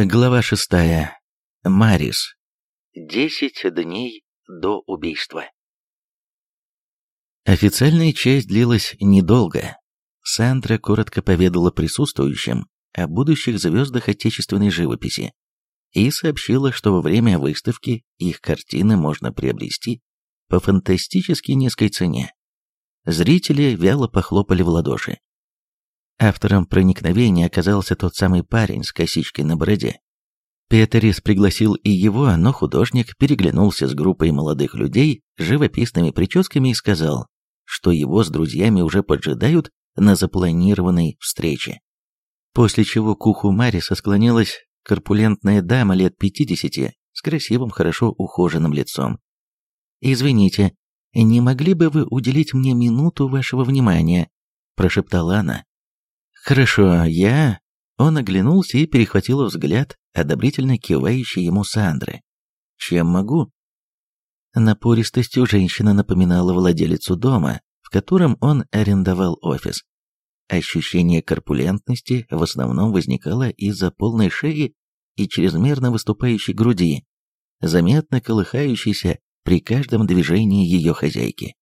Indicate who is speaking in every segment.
Speaker 1: Глава шестая. Марис. Десять дней до убийства. Официальная часть длилась недолго. Сандра коротко поведала присутствующим о будущих звездах отечественной живописи и сообщила, что во время выставки их картины можно приобрести по фантастически низкой цене. Зрители вяло похлопали в ладоши. Автором проникновения оказался тот самый парень с косичкой на бороде. Петерис пригласил и его, но художник переглянулся с группой молодых людей с живописными прическами и сказал, что его с друзьями уже поджидают на запланированной встрече. После чего к уху Мариса склонилась корпулентная дама лет 50 с красивым, хорошо ухоженным лицом. «Извините, не могли бы вы уделить мне минуту вашего внимания?» – прошептала она, «Хорошо, я...» Он оглянулся и перехватил взгляд, одобрительно кивающий ему Сандры. «Чем могу?» Напористостью женщина напоминала владелицу дома, в котором он арендовал офис. Ощущение корпулентности в основном возникало из-за полной шеи и чрезмерно выступающей груди, заметно колыхающейся при каждом движении ее хозяйки.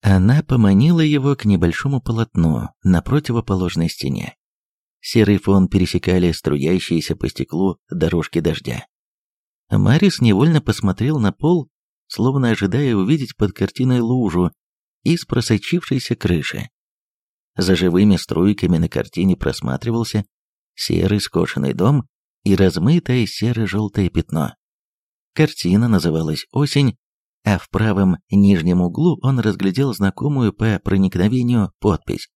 Speaker 1: Она поманила его к небольшому полотну на противоположной стене. Серый фон пересекали струящиеся по стеклу дорожки дождя. Марис невольно посмотрел на пол, словно ожидая увидеть под картиной лужу из просочившейся крыши. За живыми струйками на картине просматривался серый скошенный дом и размытое серо-желтое пятно. Картина называлась «Осень», а в правом нижнем углу он разглядел знакомую по проникновению подпись.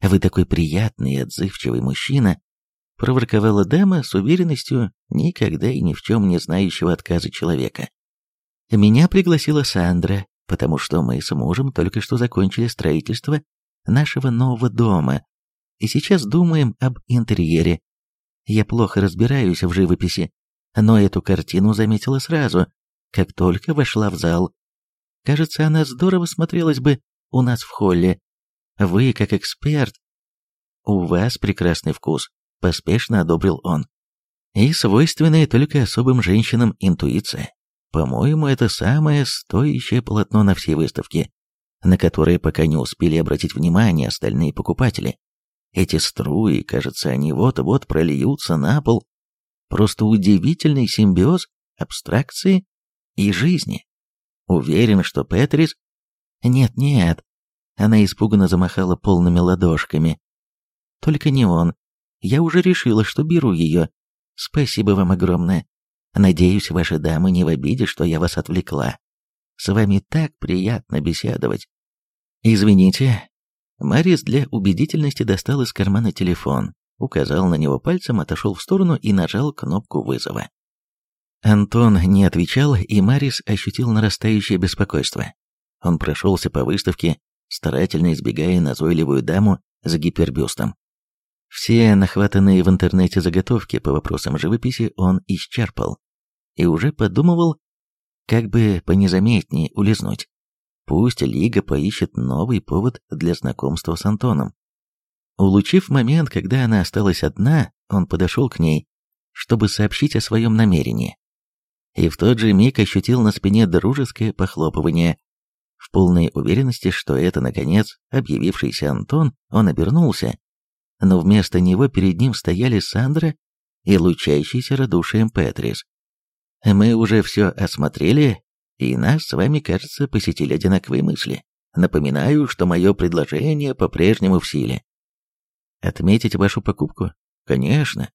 Speaker 1: «Вы такой приятный и отзывчивый мужчина», — проворковала дама с уверенностью никогда и ни в чем не знающего отказа человека. «Меня пригласила Сандра, потому что мы с мужем только что закончили строительство нашего нового дома, и сейчас думаем об интерьере. Я плохо разбираюсь в живописи, но эту картину заметила сразу, как только вошла в зал. Кажется, она здорово смотрелась бы у нас в холле. Вы, как эксперт, у вас прекрасный вкус, поспешно одобрил он. И свойственная только особым женщинам интуиция. По-моему, это самое стоящее полотно на всей выставке, на которое пока не успели обратить внимание остальные покупатели. Эти струи, кажется, они вот-вот прольются на пол. Просто удивительный симбиоз абстракции и жизни. Уверен, что Петрис... Нет-нет, она испуганно замахала полными ладошками. Только не он. Я уже решила, что беру ее. Спасибо вам огромное. Надеюсь, ваши дамы не в обиде, что я вас отвлекла. С вами так приятно беседовать. Извините. Марис для убедительности достал из кармана телефон, указал на него пальцем, отошел в сторону и нажал кнопку вызова. Антон не отвечал, и Марис ощутил нарастающее беспокойство. Он прошелся по выставке, старательно избегая назойливую даму с гипербюстом. Все нахватанные в интернете заготовки по вопросам живописи он исчерпал и уже подумывал, как бы понезаметнее улизнуть. Пусть Лига поищет новый повод для знакомства с Антоном. Улучив момент, когда она осталась одна, он подошел к ней, чтобы сообщить о своем намерении и в тот же миг ощутил на спине дружеское похлопывание. В полной уверенности, что это, наконец, объявившийся Антон, он обернулся, но вместо него перед ним стояли Сандра и лучающийся радушием Петрис. «Мы уже все осмотрели, и нас с вами, кажется, посетили одинаковые мысли. Напоминаю, что мое предложение по-прежнему в силе». «Отметить вашу покупку?» «Конечно.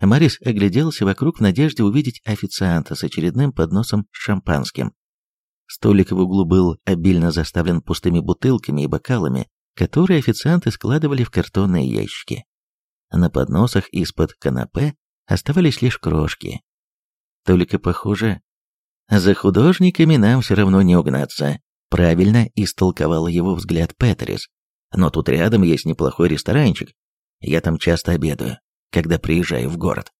Speaker 1: Марис огляделся вокруг в надежде увидеть официанта с очередным подносом с шампанским. Столик в углу был обильно заставлен пустыми бутылками и бокалами, которые официанты складывали в картонные ящики. На подносах из-под канапе оставались лишь крошки. Только, похоже, за художниками нам все равно не угнаться, правильно истолковал его взгляд Петрис. Но тут рядом есть неплохой ресторанчик. Я там часто обедаю когда приезжаю в город.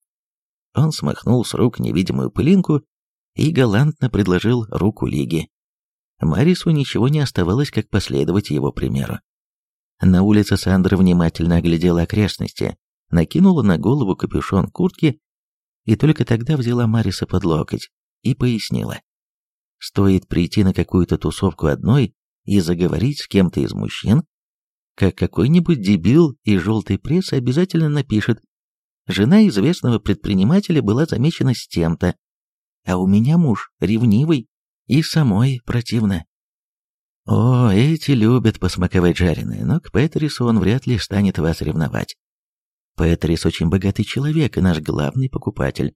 Speaker 1: Он смахнул с рук невидимую пылинку и галантно предложил руку Лиги. Марису ничего не оставалось, как последовать его примеру. На улице Сандра внимательно оглядела окрестности, накинула на голову капюшон куртки и только тогда взяла Мариса под локоть и пояснила. Стоит прийти на какую-то тусовку одной и заговорить с кем-то из мужчин, как какой-нибудь дебил из желтой прессы обязательно напишет Жена известного предпринимателя была замечена с тем-то, а у меня муж ревнивый и самой противно. О, эти любят посмаковать жареное, но к Петрису он вряд ли станет вас ревновать. Петрис очень богатый человек и наш главный покупатель.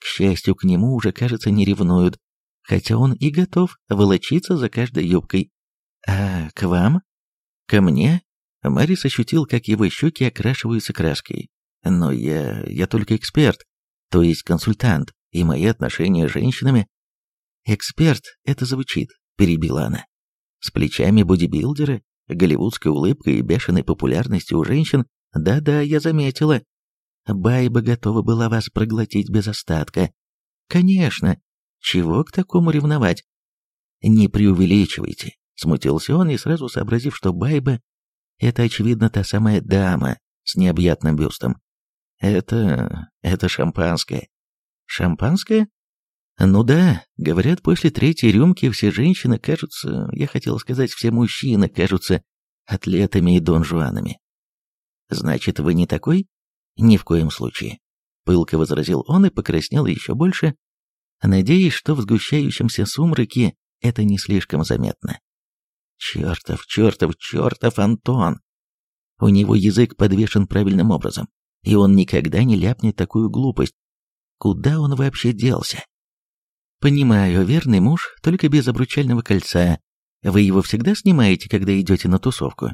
Speaker 1: К счастью, к нему уже, кажется, не ревнуют, хотя он и готов волочиться за каждой юбкой. А к вам? Ко мне? Марис ощутил, как его щеки окрашиваются краской. Но я... я только эксперт, то есть консультант, и мои отношения с женщинами... Эксперт, это звучит, перебила она. С плечами бодибилдеры, голливудской улыбкой и бешеной популярностью у женщин, да-да, я заметила. Байба готова была вас проглотить без остатка. Конечно, чего к такому ревновать? Не преувеличивайте, смутился он и сразу сообразив, что Байба — это, очевидно, та самая дама с необъятным бюстом, это... это шампанское. Шампанское? Ну да, говорят, после третьей рюмки все женщины кажутся, я хотел сказать, все мужчины кажутся атлетами и донжуанами. Значит, вы не такой? Ни в коем случае. Пылко возразил он и покраснел еще больше, надеясь, что в сгущающемся сумраке это не слишком заметно. Чертов, чертов, чертов Антон! У него язык подвешен правильным образом и он никогда не ляпнет такую глупость. Куда он вообще делся? Понимаю, верный муж, только без обручального кольца. Вы его всегда снимаете, когда идете на тусовку?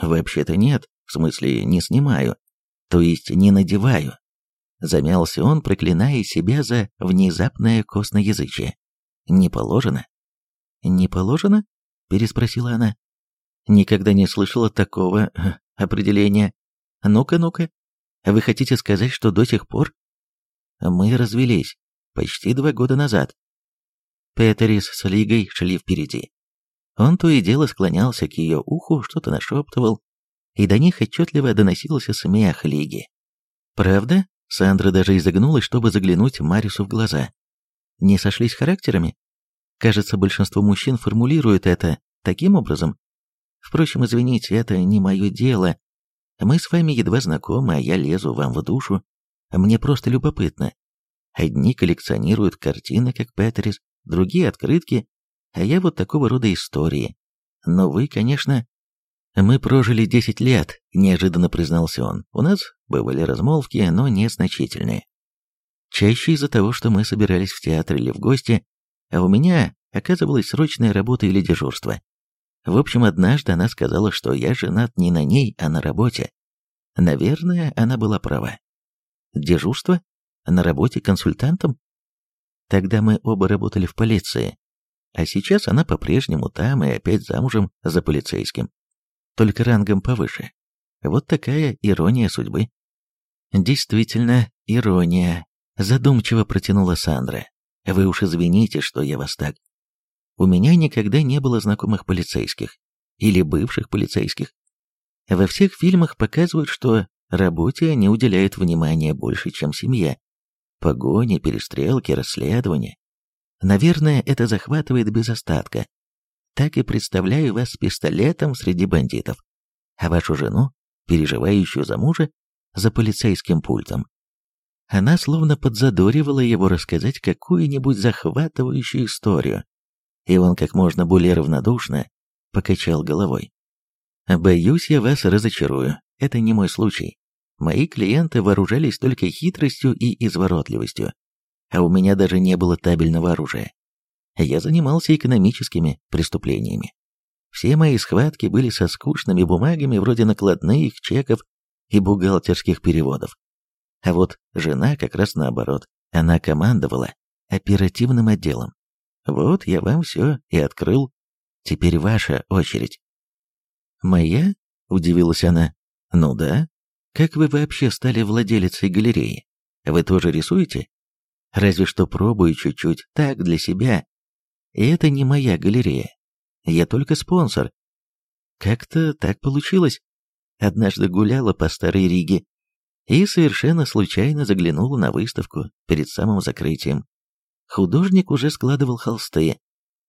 Speaker 1: Вообще-то нет, в смысле не снимаю, то есть не надеваю. Замялся он, проклиная себя за внезапное косноязычие. Не положено. Не положено? Переспросила она. Никогда не слышала такого э, определения. Ну-ка, ну-ка, а вы хотите сказать, что до сих пор? Мы развелись почти два года назад. Петерис с Лигой шли впереди. Он то и дело склонялся к ее уху, что-то нашептывал, и до них отчетливо доносился смех Лиги. Правда? Сандра даже изогнулась, чтобы заглянуть Марису в глаза. Не сошлись характерами? Кажется, большинство мужчин формулирует это таким образом. Впрочем, извините, это не мое дело. Мы с вами едва знакомы, а я лезу вам в душу. Мне просто любопытно. Одни коллекционируют картины, как Петрис, другие — открытки, а я вот такого рода истории. Но вы, конечно... Мы прожили 10 лет, неожиданно признался он. У нас бывали размолвки, но незначительные. Чаще из-за того, что мы собирались в театр или в гости, а у меня оказывалась срочная работа или дежурство. В общем, однажды она сказала, что я женат не на ней, а на работе. Наверное, она была права. Дежурство? На работе консультантом? Тогда мы оба работали в полиции. А сейчас она по-прежнему там и опять замужем за полицейским. Только рангом повыше. Вот такая ирония судьбы. Действительно, ирония. Задумчиво протянула Сандра. Вы уж извините, что я вас так у меня никогда не было знакомых полицейских или бывших полицейских. Во всех фильмах показывают, что работе они уделяют внимания больше, чем семья. Погони, перестрелки, расследования. Наверное, это захватывает без остатка. Так и представляю вас с пистолетом среди бандитов, а вашу жену, переживающую за мужа, за полицейским пультом. Она словно подзадоривала его рассказать какую-нибудь захватывающую историю, и он как можно более равнодушно покачал головой. «Боюсь, я вас разочарую. Это не мой случай. Мои клиенты вооружались только хитростью и изворотливостью, а у меня даже не было табельного оружия. Я занимался экономическими преступлениями. Все мои схватки были со скучными бумагами вроде накладных, чеков и бухгалтерских переводов. А вот жена как раз наоборот, она командовала оперативным отделом. Вот я вам все и открыл. Теперь ваша очередь. Моя? Удивилась она. Ну да. Как вы вообще стали владелицей галереи? Вы тоже рисуете? Разве что пробую чуть-чуть, так, для себя. И это не моя галерея. Я только спонсор. Как-то так получилось. Однажды гуляла по старой Риге и совершенно случайно заглянула на выставку перед самым закрытием. Художник уже складывал холсты,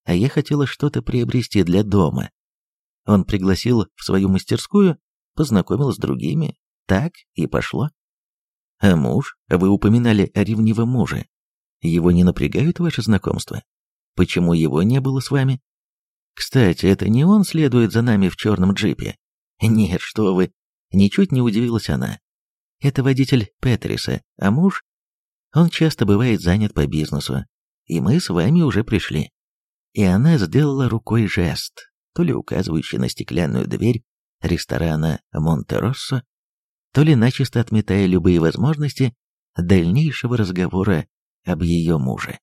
Speaker 1: а я хотела что-то приобрести для дома. Он пригласил в свою мастерскую, познакомил с другими, так и пошло. А муж, вы упоминали о ревнивом муже. Его не напрягают ваши знакомства? Почему его не было с вами? Кстати, это не он следует за нами в черном джипе? Нет, что вы, ничуть не удивилась она. Это водитель Петриса, а муж он часто бывает занят по бизнесу, и мы с вами уже пришли. И она сделала рукой жест, то ли указывающий на стеклянную дверь ресторана Монтероссо, то ли начисто отметая любые возможности дальнейшего разговора об ее муже.